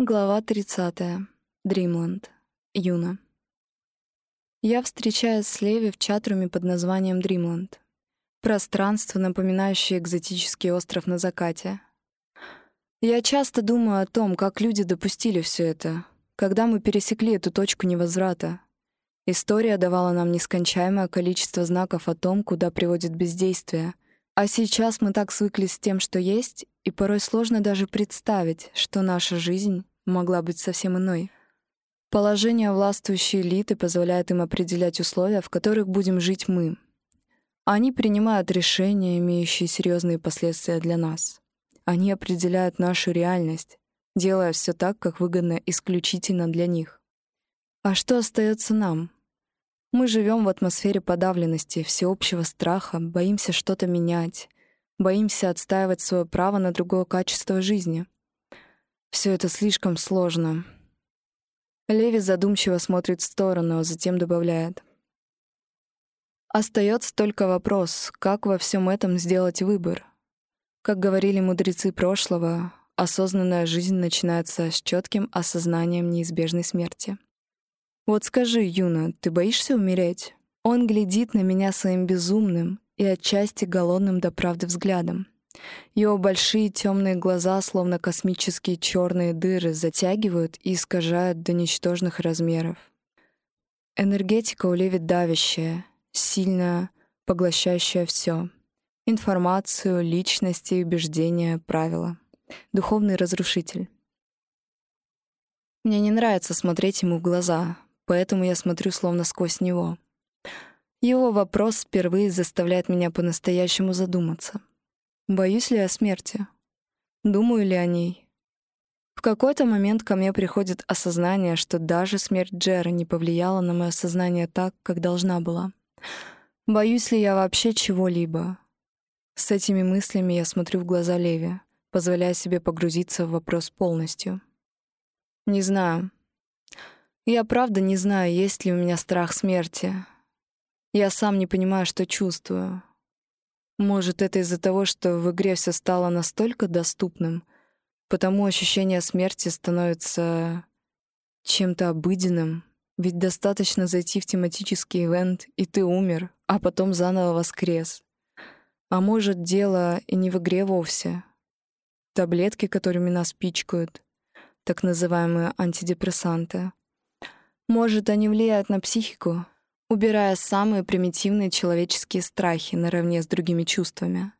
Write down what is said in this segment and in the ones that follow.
Глава 30. Дримленд. Юна. Я встречаюсь с Леви в чатруме под названием Дримленд. Пространство, напоминающее экзотический остров на закате. Я часто думаю о том, как люди допустили все это, когда мы пересекли эту точку невозврата. История давала нам нескончаемое количество знаков о том, куда приводит бездействие — а сейчас мы так свыклись с тем, что есть, и порой сложно даже представить, что наша жизнь могла быть совсем иной. Положение властвующей элиты позволяет им определять условия, в которых будем жить мы. Они принимают решения, имеющие серьезные последствия для нас. Они определяют нашу реальность, делая все так, как выгодно исключительно для них. А что остается нам? Мы живем в атмосфере подавленности, всеобщего страха, боимся что-то менять, боимся отстаивать свое право на другое качество жизни. Все это слишком сложно. Леви задумчиво смотрит в сторону, а затем добавляет. Остается только вопрос, как во всем этом сделать выбор. Как говорили мудрецы прошлого, осознанная жизнь начинается с четким осознанием неизбежной смерти. «Вот скажи, Юна, ты боишься умереть?» Он глядит на меня своим безумным и отчасти голодным до правды взглядом. Его большие темные глаза, словно космические черные дыры, затягивают и искажают до ничтожных размеров. Энергетика у Леви давящая, сильная, поглощающая все: Информацию, личности, убеждения, правила. Духовный разрушитель. Мне не нравится смотреть ему в глаза, поэтому я смотрю словно сквозь него. Его вопрос впервые заставляет меня по-настоящему задуматься. Боюсь ли я смерти? Думаю ли о ней? В какой-то момент ко мне приходит осознание, что даже смерть Джера не повлияла на мое сознание так, как должна была. Боюсь ли я вообще чего-либо? С этими мыслями я смотрю в глаза Леви, позволяя себе погрузиться в вопрос полностью. Не знаю, я правда не знаю, есть ли у меня страх смерти. Я сам не понимаю, что чувствую. Может, это из-за того, что в игре все стало настолько доступным, потому ощущение смерти становится чем-то обыденным. Ведь достаточно зайти в тематический ивент, и ты умер, а потом заново воскрес. А может, дело и не в игре вовсе. Таблетки, которыми нас пичкают, так называемые антидепрессанты — может, они влияют на психику, убирая самые примитивные человеческие страхи наравне с другими чувствами.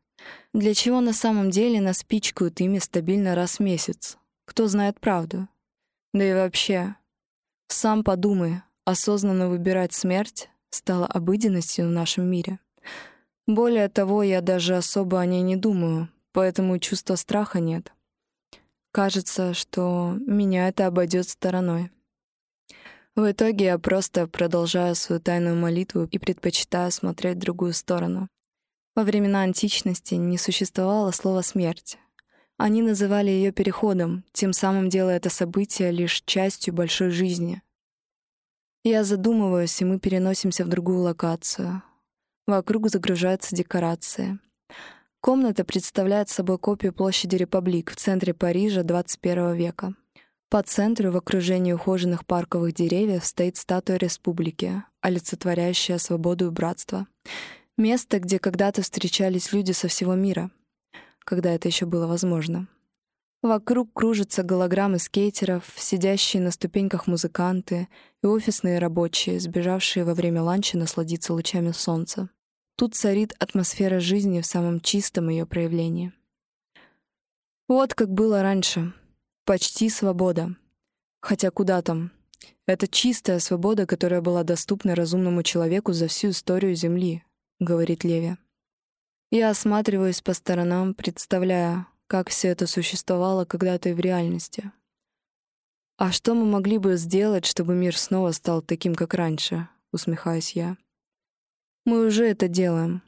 Для чего на самом деле нас пичкают ими стабильно раз в месяц? Кто знает правду? Да и вообще, сам подумай, осознанно выбирать смерть стало обыденностью в нашем мире. Более того, я даже особо о ней не думаю, поэтому чувства страха нет. Кажется, что меня это обойдет стороной. В итоге я просто продолжаю свою тайную молитву и предпочитаю смотреть в другую сторону. Во времена античности не существовало слова «смерть». Они называли ее переходом, тем самым делая это событие лишь частью большой жизни. Я задумываюсь, и мы переносимся в другую локацию. Вокруг загружаются декорации. Комната представляет собой копию площади Републик в центре Парижа 21 века. По центру, в окружении ухоженных парковых деревьев, стоит статуя республики, олицетворяющая свободу и братство. Место, где когда-то встречались люди со всего мира, когда это еще было возможно. Вокруг кружатся голограммы скейтеров, сидящие на ступеньках музыканты и офисные рабочие, сбежавшие во время ланча насладиться лучами солнца. Тут царит атмосфера жизни в самом чистом ее проявлении. Вот как было раньше, Почти свобода. Хотя куда там? Это чистая свобода, которая была доступна разумному человеку за всю историю Земли, говорит Леви. Я осматриваюсь по сторонам, представляя, как все это существовало когда-то и в реальности. А что мы могли бы сделать, чтобы мир снова стал таким, как раньше? усмехаюсь я. Мы уже это делаем.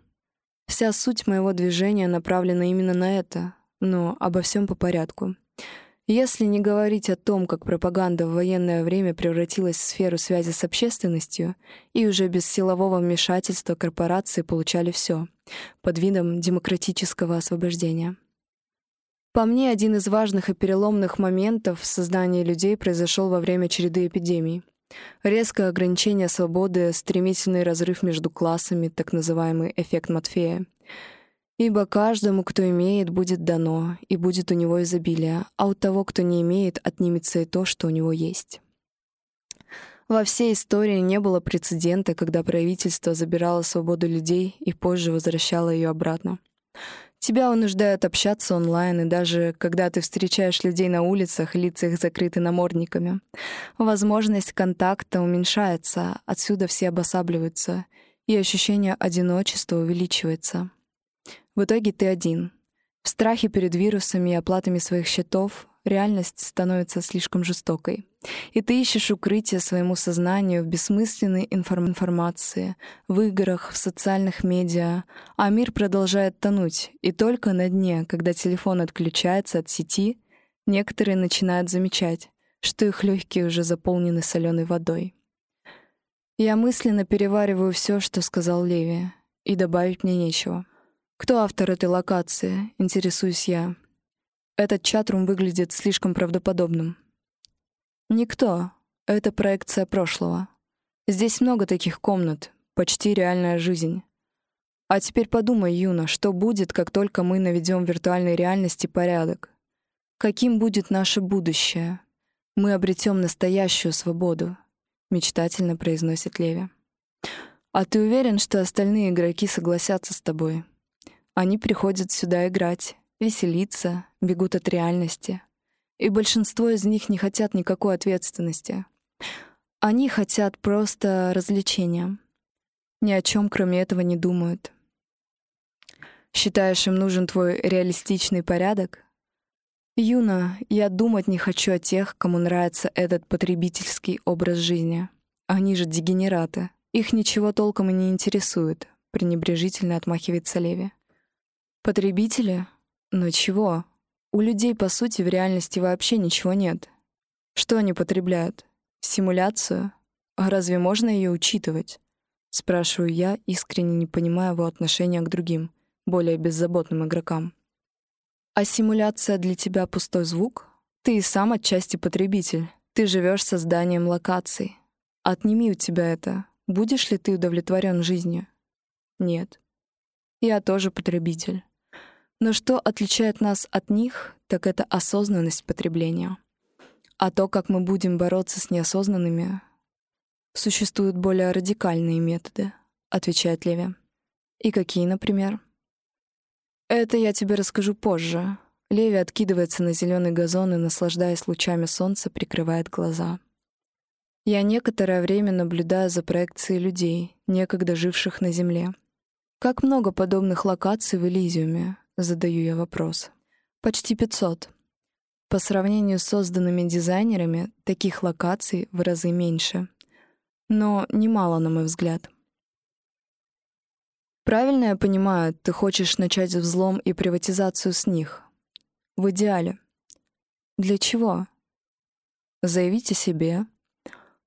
Вся суть моего движения направлена именно на это, но обо всем по порядку. Если не говорить о том, как пропаганда в военное время превратилась в сферу связи с общественностью, и уже без силового вмешательства корпорации получали все под видом демократического освобождения. По мне, один из важных и переломных моментов в создании людей произошел во время череды эпидемий. Резкое ограничение свободы, стремительный разрыв между классами, так называемый эффект Матфея. Ибо каждому, кто имеет, будет дано, и будет у него изобилие, а у того, кто не имеет, отнимется и то, что у него есть. Во всей истории не было прецедента, когда правительство забирало свободу людей и позже возвращало ее обратно. Тебя вынуждают общаться онлайн, и даже когда ты встречаешь людей на улицах, лица их закрыты намордниками. Возможность контакта уменьшается, отсюда все обосабливаются, и ощущение одиночества увеличивается. В итоге ты один. В страхе перед вирусами и оплатами своих счетов реальность становится слишком жестокой. И ты ищешь укрытие своему сознанию в бессмысленной информ информации, в играх, в социальных медиа, а мир продолжает тонуть. И только на дне, когда телефон отключается от сети, некоторые начинают замечать, что их легкие уже заполнены соленой водой. Я мысленно перевариваю все, что сказал Леви, и добавить мне нечего. Кто автор этой локации, интересуюсь я. Этот чатрум выглядит слишком правдоподобным. Никто. Это проекция прошлого. Здесь много таких комнат, почти реальная жизнь. А теперь подумай, Юна, что будет, как только мы наведем в виртуальной реальности порядок? Каким будет наше будущее? Мы обретем настоящую свободу, мечтательно произносит Леви. А ты уверен, что остальные игроки согласятся с тобой? Они приходят сюда играть, веселиться, бегут от реальности. И большинство из них не хотят никакой ответственности. Они хотят просто развлечения. Ни о чем, кроме этого, не думают. Считаешь, им нужен твой реалистичный порядок? Юна, я думать не хочу о тех, кому нравится этот потребительский образ жизни. Они же дегенераты. Их ничего толком и не интересует, пренебрежительно отмахивается Леви. Потребители? Но чего? У людей, по сути, в реальности вообще ничего нет. Что они потребляют? Симуляцию? А разве можно ее учитывать? Спрашиваю я, искренне не понимая его отношения к другим, более беззаботным игрокам. А симуляция для тебя пустой звук? Ты и сам отчасти потребитель. Ты живешь созданием локаций. Отними у тебя это. Будешь ли ты удовлетворен жизнью? Нет. Я тоже потребитель. Но что отличает нас от них, так это осознанность потребления. А то, как мы будем бороться с неосознанными, существуют более радикальные методы, отвечает Леви. И какие, например? Это я тебе расскажу позже. Леви откидывается на зеленый газон и, наслаждаясь лучами солнца, прикрывает глаза. Я некоторое время наблюдаю за проекцией людей, некогда живших на Земле. Как много подобных локаций в Элизиуме, Задаю я вопрос. Почти 500. По сравнению с созданными дизайнерами, таких локаций в разы меньше. Но немало, на мой взгляд. Правильно я понимаю, ты хочешь начать взлом и приватизацию с них? В идеале. Для чего? Заявить о себе,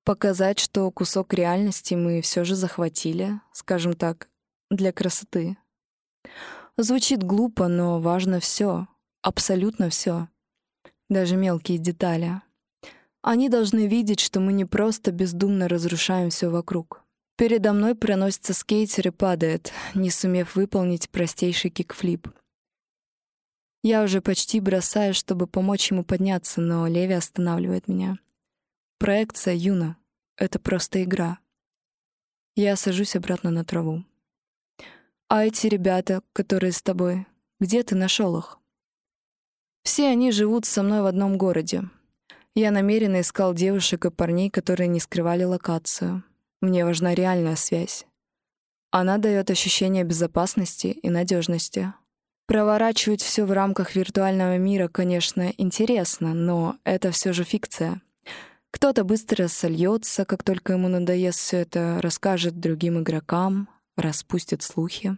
показать, что кусок реальности мы все же захватили, скажем так, для красоты. Звучит глупо, но важно все, абсолютно все, даже мелкие детали. Они должны видеть, что мы не просто бездумно разрушаем все вокруг. Передо мной проносится скейтер и падает, не сумев выполнить простейший кикфлип. Я уже почти бросаю, чтобы помочь ему подняться, но Леви останавливает меня. Проекция Юна — это просто игра. Я сажусь обратно на траву. А эти ребята, которые с тобой, где ты нашел их? Все они живут со мной в одном городе. Я намеренно искал девушек и парней, которые не скрывали локацию. Мне важна реальная связь. Она дает ощущение безопасности и надежности. Проворачивать все в рамках виртуального мира, конечно, интересно, но это все же фикция. Кто-то быстро сольется, как только ему надоест все это, расскажет другим игрокам, распустит слухи.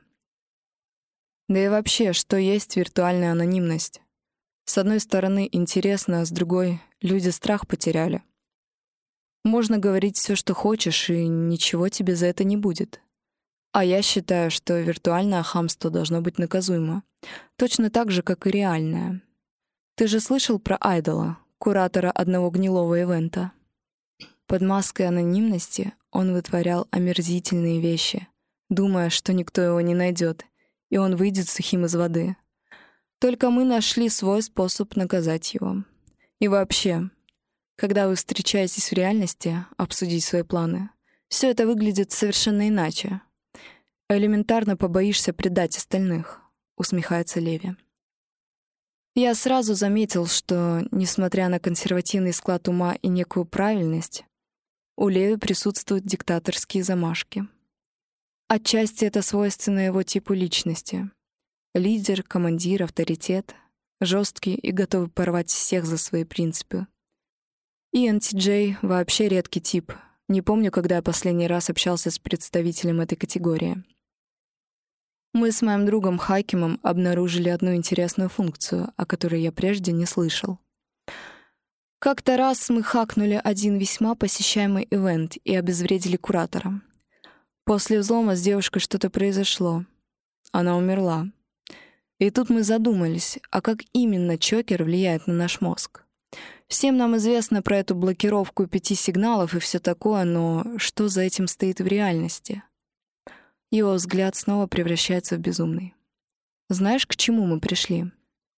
Да и вообще, что есть виртуальная анонимность? С одной стороны, интересно, а с другой — люди страх потеряли. Можно говорить все, что хочешь, и ничего тебе за это не будет. А я считаю, что виртуальное хамство должно быть наказуемо. Точно так же, как и реальное. Ты же слышал про Айдола, куратора одного гнилого ивента? Под маской анонимности он вытворял омерзительные вещи, думая, что никто его не найдет, и он выйдет сухим из воды. Только мы нашли свой способ наказать его. И вообще, когда вы встречаетесь в реальности, обсудить свои планы, все это выглядит совершенно иначе. Элементарно побоишься предать остальных, усмехается Леви. Я сразу заметил, что, несмотря на консервативный склад ума и некую правильность, у Леви присутствуют диктаторские замашки. Отчасти это свойственно его типу личности. Лидер, командир, авторитет, жесткий и готовый порвать всех за свои принципы. И NTJ вообще редкий тип. Не помню, когда я последний раз общался с представителем этой категории. Мы с моим другом Хайкимом обнаружили одну интересную функцию, о которой я прежде не слышал. Как-то раз мы хакнули один весьма посещаемый ивент и обезвредили куратора. После взлома с девушкой что-то произошло. Она умерла. И тут мы задумались, а как именно чокер влияет на наш мозг? Всем нам известно про эту блокировку пяти сигналов и все такое, но что за этим стоит в реальности? Его взгляд снова превращается в безумный. Знаешь, к чему мы пришли?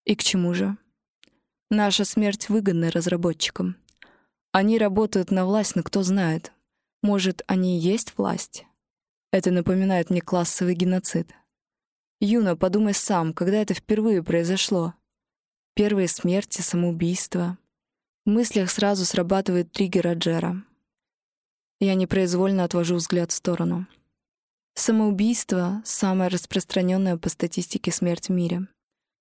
И к чему же? Наша смерть выгодна разработчикам. Они работают на власть, но кто знает. Может, они и есть власть? Это напоминает мне классовый геноцид. Юна, подумай сам, когда это впервые произошло? Первые смерти, самоубийства. В мыслях сразу срабатывает триггер Аджера. Я непроизвольно отвожу взгляд в сторону. Самоубийство — самая распространенная по статистике смерть в мире —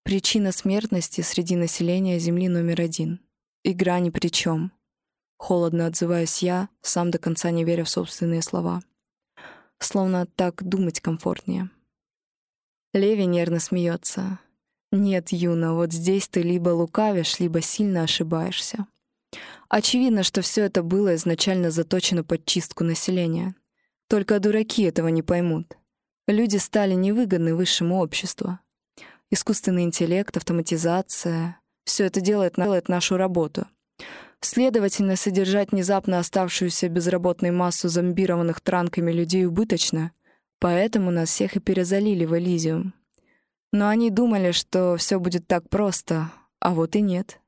Причина смертности среди населения Земли номер один. Игра ни при чем. Холодно отзываюсь я, сам до конца не веря в собственные слова. Словно так думать комфортнее. Леви нервно смеется. «Нет, Юна, вот здесь ты либо лукавишь, либо сильно ошибаешься. Очевидно, что все это было изначально заточено под чистку населения. Только дураки этого не поймут. Люди стали невыгодны высшему обществу искусственный интеллект, автоматизация — все это делает, делает нашу работу. Следовательно, содержать внезапно оставшуюся безработной массу зомбированных транками людей убыточно, поэтому нас всех и перезалили в Элизиум. Но они думали, что все будет так просто, а вот и нет.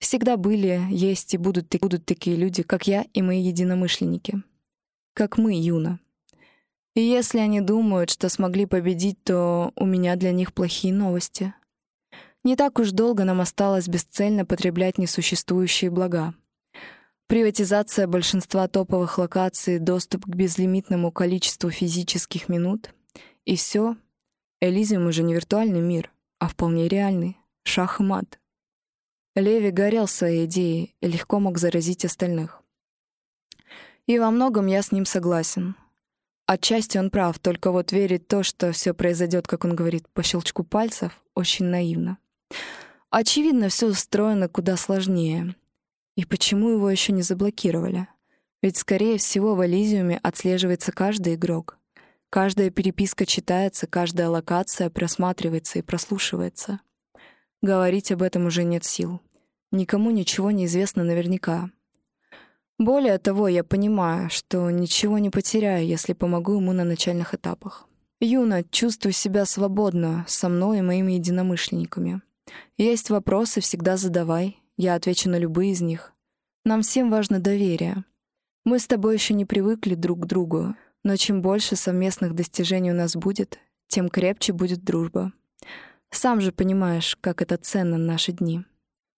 Всегда были, есть и будут, будут такие люди, как я и мои единомышленники. Как мы, Юна. И если они думают, что смогли победить, то у меня для них плохие новости. Не так уж долго нам осталось бесцельно потреблять несуществующие блага. Приватизация большинства топовых локаций, доступ к безлимитному количеству физических минут. И все. Элизиум уже не виртуальный мир, а вполне реальный. Шах и мат. Леви горел своей идеей и легко мог заразить остальных. И во многом я с ним согласен — Отчасти он прав, только вот верить то, что все произойдет, как он говорит, по щелчку пальцев, очень наивно. Очевидно, все устроено куда сложнее. И почему его еще не заблокировали? Ведь, скорее всего, в Элизиуме отслеживается каждый игрок. Каждая переписка читается, каждая локация просматривается и прослушивается. Говорить об этом уже нет сил. Никому ничего не известно наверняка. Более того, я понимаю, что ничего не потеряю, если помогу ему на начальных этапах. Юна, чувствую себя свободно со мной и моими единомышленниками. Есть вопросы, всегда задавай, я отвечу на любые из них. Нам всем важно доверие. Мы с тобой еще не привыкли друг к другу, но чем больше совместных достижений у нас будет, тем крепче будет дружба. Сам же понимаешь, как это ценно в наши дни.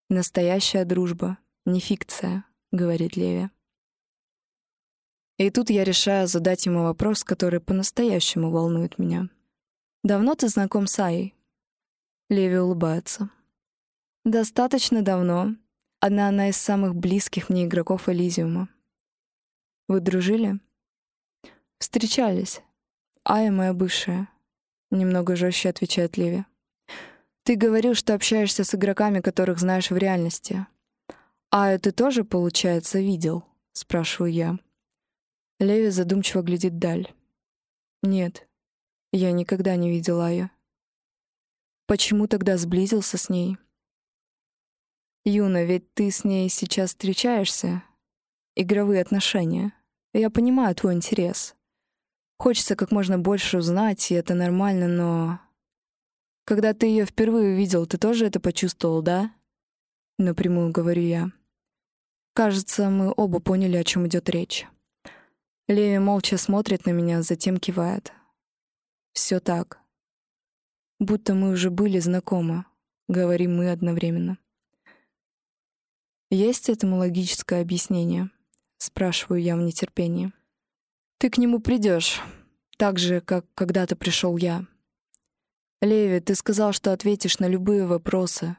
Настоящая дружба, не фикция. — говорит Леви. И тут я решаю задать ему вопрос, который по-настоящему волнует меня. «Давно ты знаком с Аей?» Леви улыбается. «Достаточно давно. Одна она из самых близких мне игроков Элизиума. Вы дружили?» «Встречались. Ая моя бывшая», — немного жестче отвечает Леви. «Ты говорил, что общаешься с игроками, которых знаешь в реальности. «А ты тоже, получается, видел?» — спрашиваю я. Леви задумчиво глядит даль. «Нет, я никогда не видела ее. Почему тогда сблизился с ней?» Юна, ведь ты с ней сейчас встречаешься? Игровые отношения. Я понимаю твой интерес. Хочется как можно больше узнать, и это нормально, но... Когда ты ее впервые увидел, ты тоже это почувствовал, да? Напрямую говорю я. Кажется, мы оба поняли, о чем идет речь. Леви молча смотрит на меня, затем кивает. Все так. Будто мы уже были знакомы, говорим мы одновременно. Есть этому логическое объяснение? Спрашиваю я в нетерпении. Ты к нему придешь, так же, как когда-то пришел я. Леви, ты сказал, что ответишь на любые вопросы.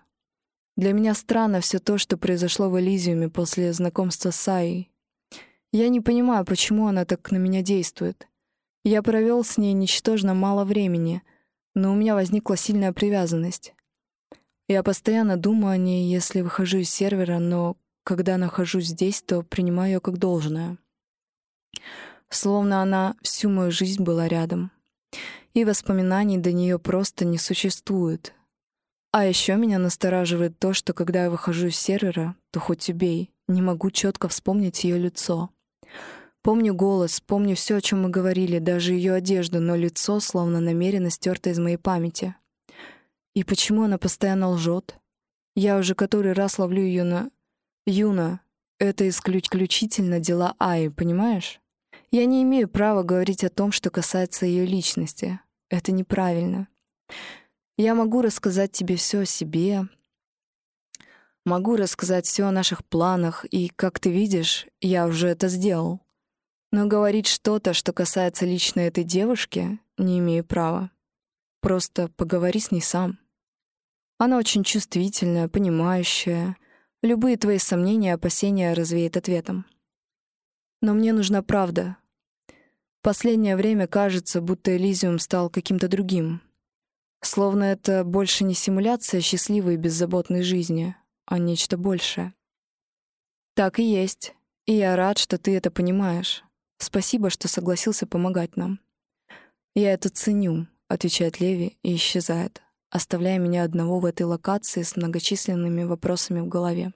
Для меня странно все то, что произошло в Элизиуме после знакомства с Саей. Я не понимаю, почему она так на меня действует. Я провел с ней ничтожно мало времени, но у меня возникла сильная привязанность. Я постоянно думаю о ней, если выхожу из сервера, но когда нахожусь здесь, то принимаю ее как должное словно она всю мою жизнь была рядом. И воспоминаний до нее просто не существует. А еще меня настораживает то, что когда я выхожу из сервера, то хоть убей, не могу четко вспомнить ее лицо. Помню голос, помню все, о чем мы говорили, даже ее одежду, но лицо словно намеренно стерто из моей памяти. И почему она постоянно лжет? Я уже который раз ловлю ее на... Юна, это исключительно дела Аи, понимаешь? Я не имею права говорить о том, что касается ее личности. Это неправильно. Я могу рассказать тебе все о себе, могу рассказать все о наших планах, и, как ты видишь, я уже это сделал. Но говорить что-то, что касается лично этой девушки, не имею права. Просто поговори с ней сам. Она очень чувствительная, понимающая. Любые твои сомнения и опасения развеет ответом. Но мне нужна правда, Последнее время кажется, будто Элизиум стал каким-то другим. Словно это больше не симуляция счастливой и беззаботной жизни, а нечто большее. Так и есть. И я рад, что ты это понимаешь. Спасибо, что согласился помогать нам. Я это ценю, отвечает Леви и исчезает, оставляя меня одного в этой локации с многочисленными вопросами в голове.